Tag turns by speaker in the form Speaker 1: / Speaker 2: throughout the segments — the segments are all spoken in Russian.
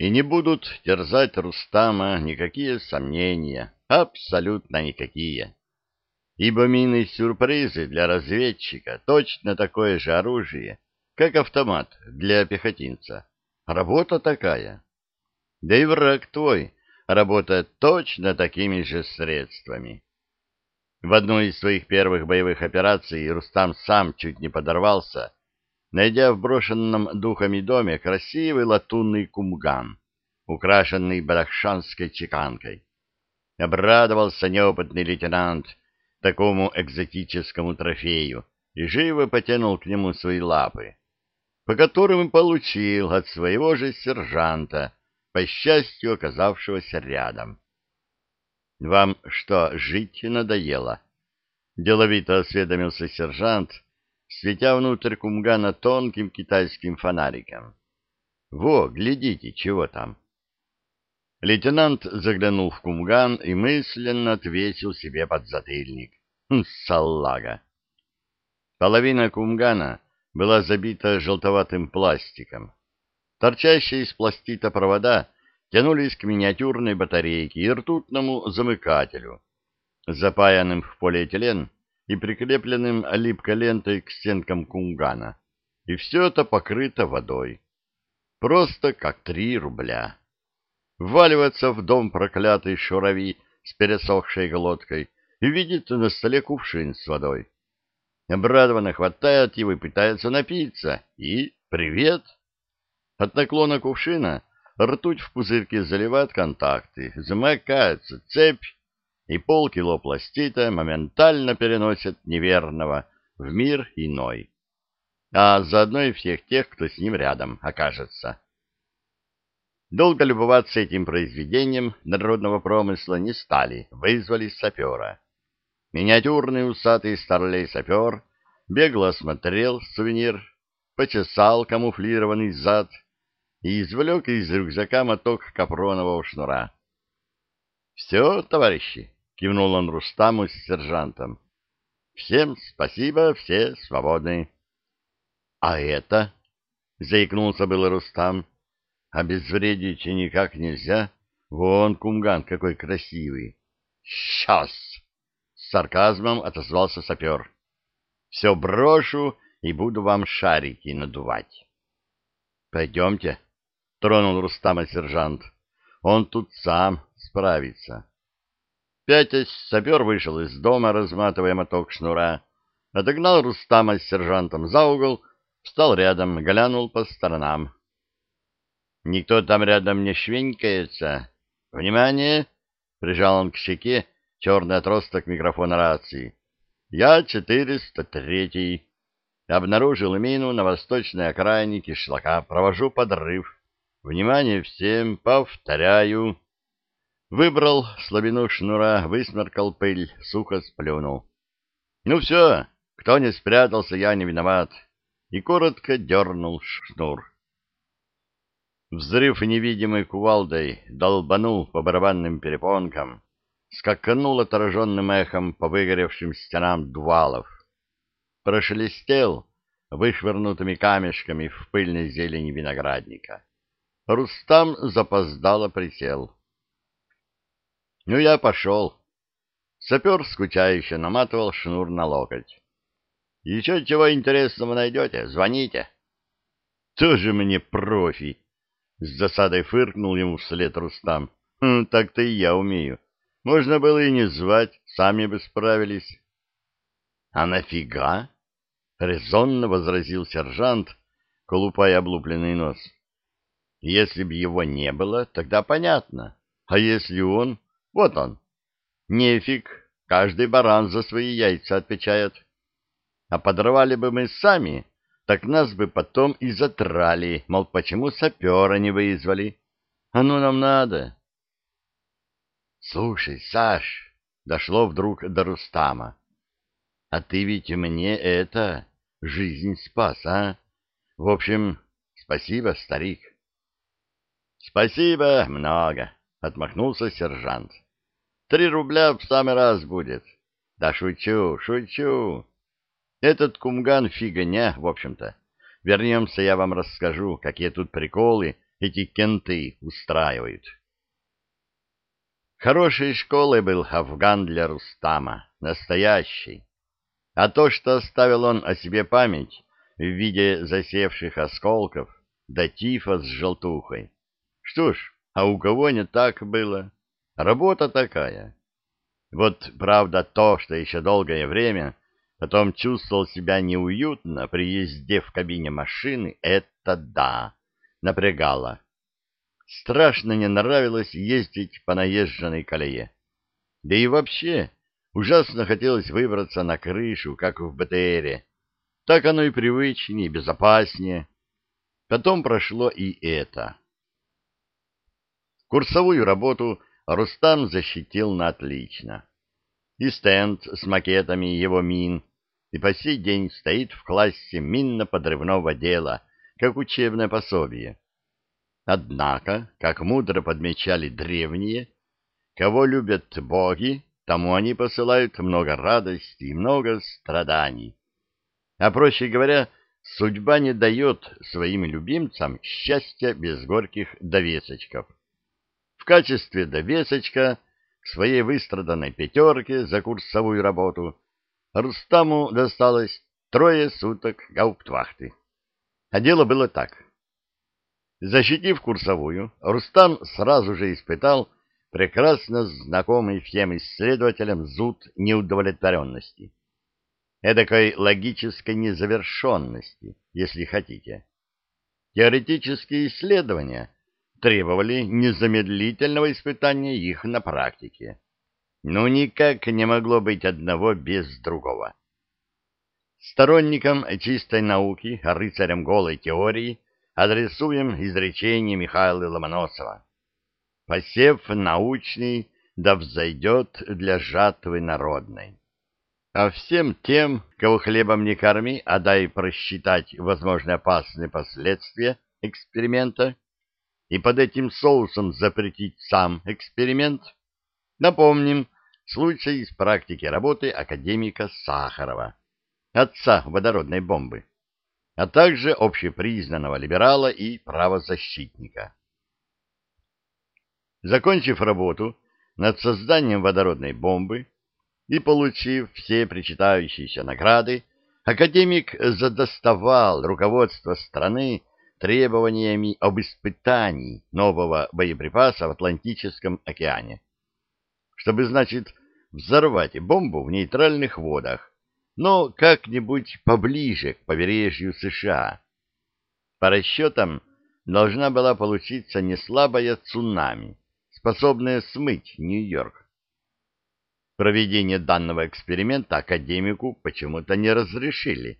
Speaker 1: И не будут терзать Рустама никакие сомнения, абсолютно никакие. Ибо мины-сюрпризы для разведчика точно такое же оружие, как автомат для пехотинца. Работа такая. Да и враг твой работает точно такими же средствами. В одной из своих первых боевых операций Рустам сам чуть не подорвался, найдя в брошенном духами доме красивый латунный кумган, украшенный барахшанской чеканкой. Обрадовался неопытный лейтенант такому экзотическому трофею и живо потянул к нему свои лапы, по которым получил от своего же сержанта, по счастью оказавшегося рядом. Вам что, жить надоело? Деловито осведомился сержант, светя внутрь кумгана тонким китайским фонариком. Во, глядите, чего там. Лейтенант заглянул в кумган и мысленно отвесил себе подзатыльник. Хм, салага! Половина кумгана была забита желтоватым пластиком. Торчащие из пластита провода тянулись к миниатюрной батарейке и ртутному замыкателю, запаянным в полиэтилен и прикрепленным липкой лентой к стенкам кунгана. И все это покрыто водой. Просто как три рубля. Вваливаться в дом проклятый шурави с пересохшей глоткой и видит на столе кувшин с водой. Обрадованно хватает его и пытается напиться. И привет! От наклона кувшина Ртуть в пузырьке заливает контакты, замыкается цепь, и полкило пластита моментально переносят неверного в мир иной. А заодно и всех тех, кто с ним рядом окажется. Долго любоваться этим произведением народного промысла не стали, вызвали сапера. Миниатюрный усатый старлей-сапер бегло осмотрел сувенир, почесал камуфлированный зад и извлек из рюкзака моток капронового шнура. — Все, товарищи, — кивнул он Рустаму с сержантом. — Всем спасибо, все свободны. — А это? — заикнулся был Рустам. — Обезвредить никак нельзя. Вон кумган какой красивый. — Сейчас! — с сарказмом отозвался сапер. — Все брошу и буду вам шарики надувать. — Пойдемте, тронул Рустама сержант. Он тут сам справится. Пятясь, сапер вышел из дома, разматывая моток шнура, отогнал Рустама с сержантом за угол, встал рядом, глянул по сторонам. Никто там рядом не швенькается. Внимание! Прижал он к щеке черный отросток микрофона рации. Я 403-й. Обнаружил мину на восточной окраине кишлака. Провожу подрыв. Внимание всем, повторяю. Выбрал слабину шнура, высморкал пыль, сухо сплюнул. Ну все, кто не спрятался, я не виноват. И коротко дернул шнур. Взрыв невидимой кувалдой долбанул по барабанным перепонкам, скаканул отраженным эхом по выгоревшим стенам дувалов. Прошелестел вышвырнутыми камешками в пыльной зелени виноградника. Рустам запоздало присел. — Ну, я пошел. Сапер скучающе наматывал шнур на локоть. — Еще чего интересного найдете, звоните. — Тоже мне профи! — с засадой фыркнул ему вслед Рустам. «Хм, — Так-то и я умею. Можно было и не звать, сами бы справились. — А нафига? — резонно возразил сержант, колупая облупленный нос. — если б его не было, тогда понятно. А если он? Вот он. Нефиг, каждый баран за свои яйца отвечает. А подорвали бы мы сами, так нас бы потом и затрали, мол, почему сапера не вызвали. А ну нам надо. Слушай, Саш, дошло вдруг до Рустама. А ты ведь мне это, жизнь спас, а? В общем, спасибо, старик. Спасибо, много, отмахнулся сержант. Три рубля в самый раз будет. Да шучу, шучу. Этот кумган фигня, в общем-то. Вернемся, я вам расскажу, какие тут приколы эти кенты устраивают. Хорошей школой был Афган для Рустама, настоящий. А то, что оставил он о себе память в виде засевших осколков, да тифа с желтухой. Что ж, а у кого не так было? Работа такая. Вот правда то, что еще долгое время потом чувствовал себя неуютно при езде в кабине машины, это да, напрягало. Страшно не нравилось ездить по наезженной колее. Да и вообще, ужасно хотелось выбраться на крышу, как в БТРе. Так оно и привычнее, безопаснее. Потом прошло и это. Курсовую работу Рустам защитил на отлично. И стенд с макетами его мин и по сей день стоит в классе минно-подрывного дела, как учебное пособие. Однако, как мудро подмечали древние, кого любят боги, тому они посылают много радости и много страданий. А проще говоря, судьба не дает своим любимцам счастья без горьких довесочков. В качестве довесочка к своей выстраданной пятерке за курсовую работу Рустаму досталось трое суток гауптвахты. А дело было так. Защитив курсовую, Рустам сразу же испытал прекрасно знакомый всем исследователям зуд неудовлетворенности. Эдакой логической незавершенности, если хотите. Теоретические исследования — требовали незамедлительного испытания их на практике. Ну, никак не могло быть одного без другого. Сторонникам чистой науки, рыцарям голой теории адресуем изречение Михаила Ломоносова. «Посев научный, да взойдет для жатвы народной». А всем тем, кого хлебом не корми, а дай просчитать возможно опасные последствия эксперимента, и под этим соусом запретить сам эксперимент? Напомним случай из практики работы академика Сахарова, отца водородной бомбы, а также общепризнанного либерала и правозащитника. Закончив работу над созданием водородной бомбы и получив все причитающиеся награды, академик задоставал руководство страны требованиями об испытании нового боеприпаса в Атлантическом океане. Чтобы, значит, взорвать бомбу в нейтральных водах, но как-нибудь поближе к побережью США. По расчетам, должна была получиться неслабая цунами, способная смыть Нью-Йорк. Проведение данного эксперимента академику почему-то не разрешили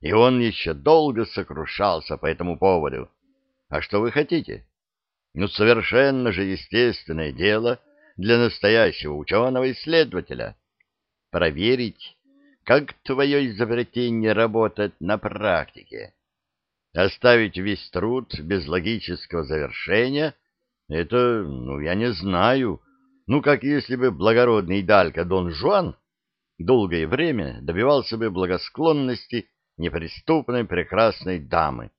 Speaker 1: и он еще долго сокрушался по этому поводу. А что вы хотите? Ну, совершенно же естественное дело для настоящего ученого-исследователя. Проверить, как твое изобретение работает на практике. Оставить весь труд без логического завершения — это, ну, я не знаю. Ну, как если бы благородный Далька Дон Жуан долгое время добивался бы благосклонности неприступной прекрасной дамы.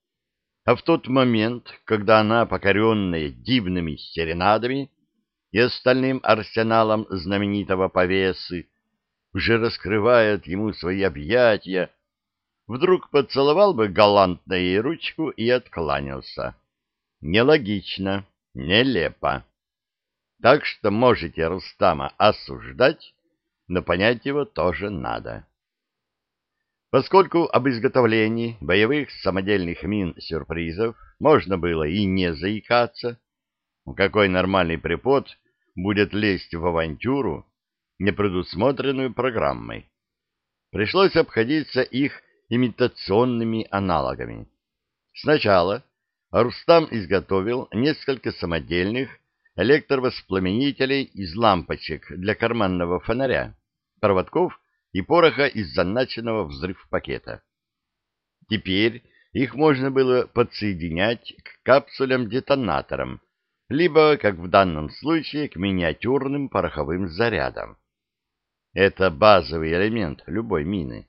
Speaker 1: А в тот момент, когда она, покоренная дивными серенадами и остальным арсеналом знаменитого повесы, уже раскрывает ему свои объятия, вдруг поцеловал бы галантно ей ручку и откланялся. Нелогично, нелепо. Так что можете Рустама осуждать, но понять его тоже надо. Поскольку об изготовлении боевых самодельных мин-сюрпризов можно было и не заикаться, какой нормальный препод будет лезть в авантюру, не предусмотренную программой. Пришлось обходиться их имитационными аналогами. Сначала Рустам изготовил несколько самодельных электровоспламенителей из лампочек для карманного фонаря, проводков и пороха из заначенного взрыв-пакета. Теперь их можно было подсоединять к капсулям-детонаторам, либо, как в данном случае, к миниатюрным пороховым зарядам. Это базовый элемент любой мины.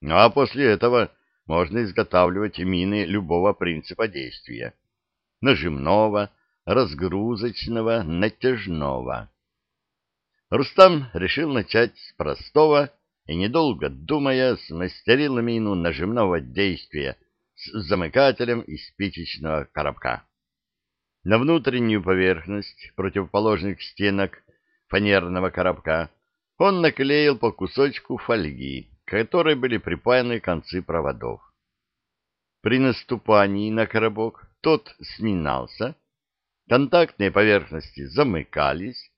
Speaker 1: Ну а после этого можно изготавливать мины любого принципа действия, нажимного, разгрузочного, натяжного. Рустам решил начать с простого и, недолго думая, смастерил мину нажимного действия с замыкателем из спичечного коробка. На внутреннюю поверхность противоположных стенок фанерного коробка он наклеил по кусочку фольги, к которой были припаяны концы проводов. При наступании на коробок тот сминался, контактные поверхности замыкались,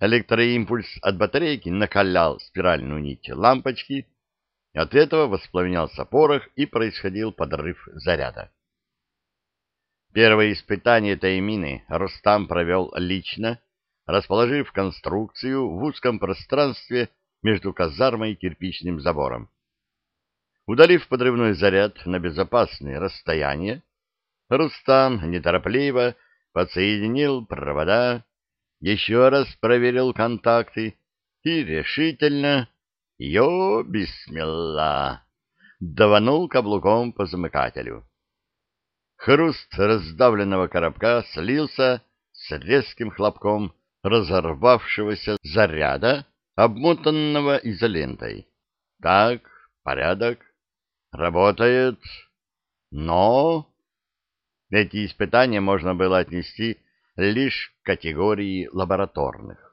Speaker 1: электроимпульс от батарейки накалял спиральную нить лампочки, от этого воспламенялся порох и происходил подрыв заряда. Первое испытание этой мины Рустам провел лично, расположив конструкцию в узком пространстве между казармой и кирпичным забором. Удалив подрывной заряд на безопасное расстояние, Рустам неторопливо подсоединил провода, еще раз проверил контакты и решительно, йо, бисмилла, даванул каблуком по замыкателю. Хруст раздавленного коробка слился с резким хлопком разорвавшегося заряда, обмотанного изолентой. Так, порядок, работает, но... Эти испытания можно было отнести лишь к категории лабораторных.